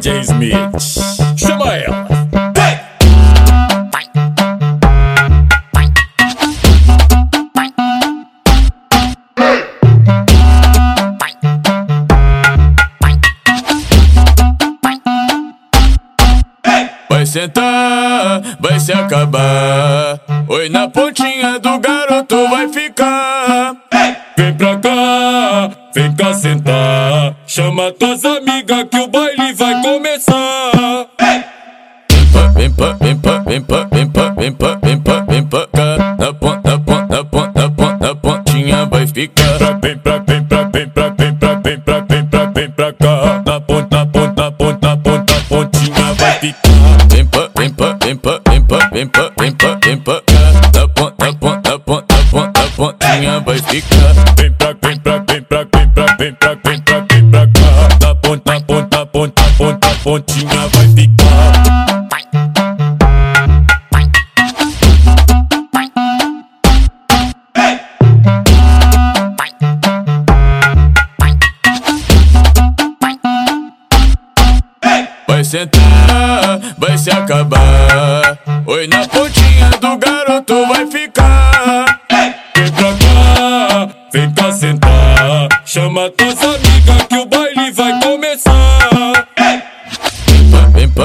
DJ Smith. Chama ela. Vai sentar, vai se acabar. Oi, na pontinha do garoto vai ficar. Sentar. Chama tuas amigas que o baile vai começar. Vem pra, vem pra, vem pra, vem pra, vem pra, vem pra, vem pra cá. Na ponta, ponta, ponta, ponta, pontinha vai ficar. Vem pra, vem pra, vem pra, vem pra, vem pra, vem pra, vem pra cá. Na ponta, ponta, ponta, ponta, pontinha vai ficar. Vem pra, vem pra, vem pra, vem pra, vem pra, vem pra, vem pra cá. Na ponta, ponta, ponta, ponta, pontinha vai ficar. Vem pra, vem pra, na ponta, na pontinha vai ficar. Vai sentar, vai se acabar. Oi, na pontinha do garoto vai ficar. Vem pra cá, vem cá sentar. Chama tuas amigas que o baile vai começar.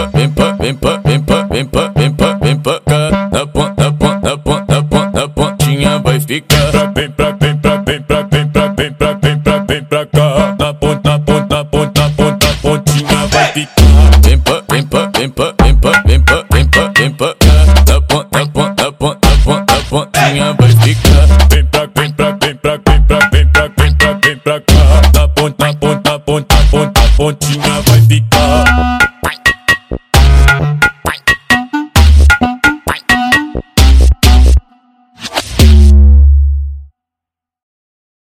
Pra, vem pra, vem pra, vem pra, vem pra, vem pra, vem pra cá. Na ponta, na ponta, na ponta, na ponta, na pontinha vai ficar. Vem pra, vem pra, vem pra, vem pra, vem pra, vem pra, vem pra cá. Na ponta, na ponta, na ponta, na ponta, na pontinha vai ficar. Vem pra, vem pra, vem pra, vem cá. Na ponta, na ponta, na ponta, na ponta, na pontinha vai ficar. Vem pra, vem pra, vem pra, vem pra, vem pra, vem pra, vem pra cá. Na ponta, na ponta, na ponta, na ponta, na pontinha vai ficar.